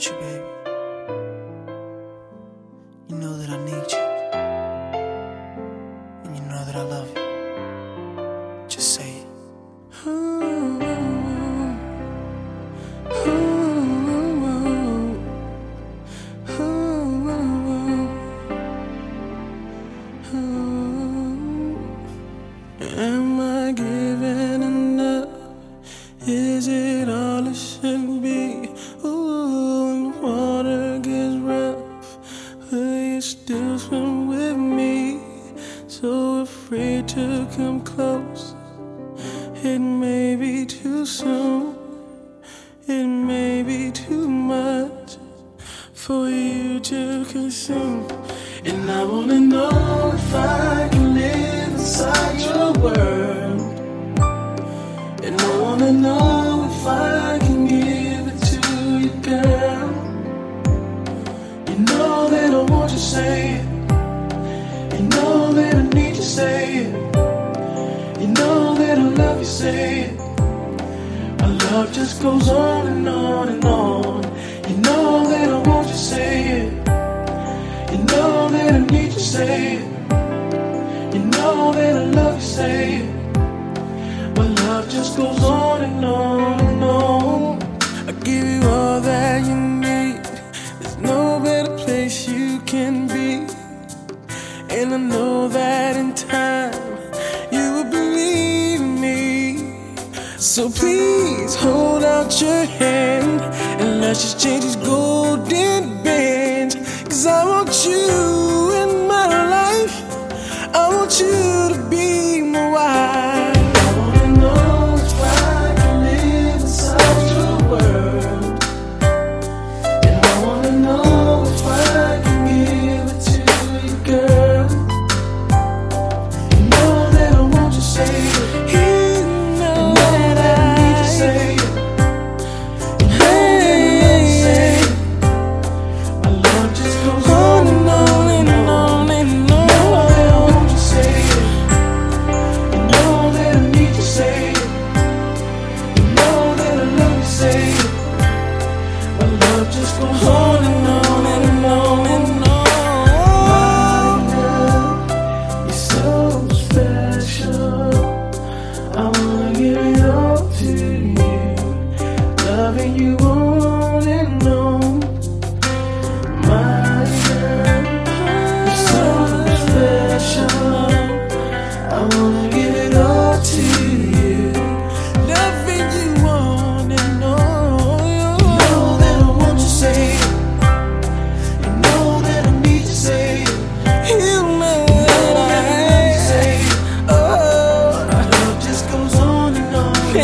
want you, baby. You know that I need you. And you know that I love you. Just say it. Am I good? to come close. It may be too soon, it may be too much for you to consume. And I wanna know if I can live inside your world. And I wanna know if I can give it to you, girl. You know that I want you, say say it. Our love just goes on and on and on. You know that I want you say it. You know that I need you say it. You know that I love you say it. My love just goes on. So please hold out your hand and let's just change this golden band.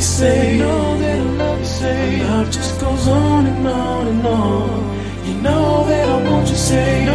you, say. I know that I love you, say. Love just goes on and on and on. You know that I want you, say.